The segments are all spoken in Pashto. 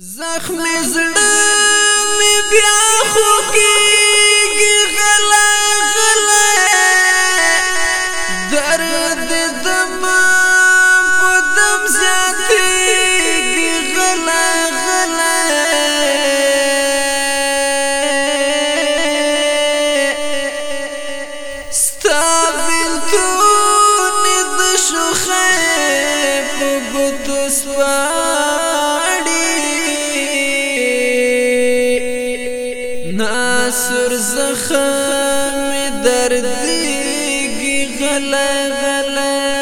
زخم زړه مې بیا خو کېږي غلا غلا درد دما په دم زیاتېږي غلا غلا ستا بېلتون د شوخۍ په ګوتو سوه ناصر زخم دردیږي غلا غلا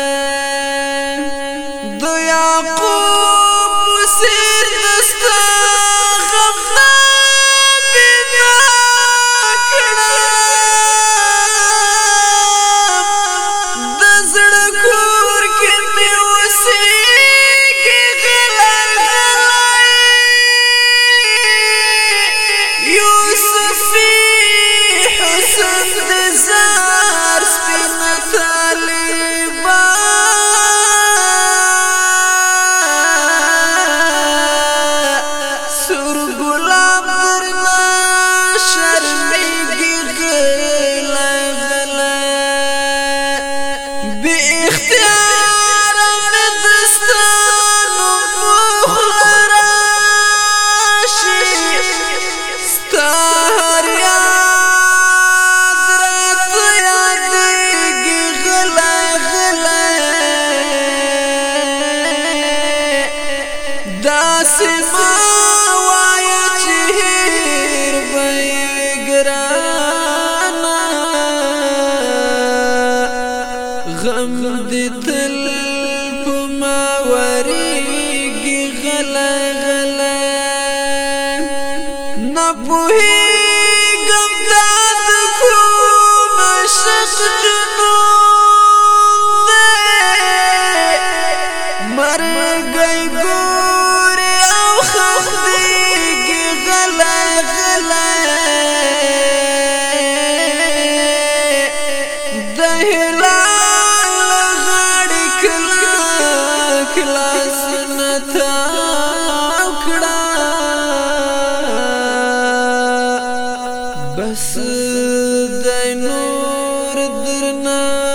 داسې ما وایه چې هېر به وي ګرانه غم دې تل په ما ورېږي غله غله نه پوهېږم دا د کومه شخص نوم دی مرګ د هلال غاړي کلا کلا سنتا کړه بس د نور درنه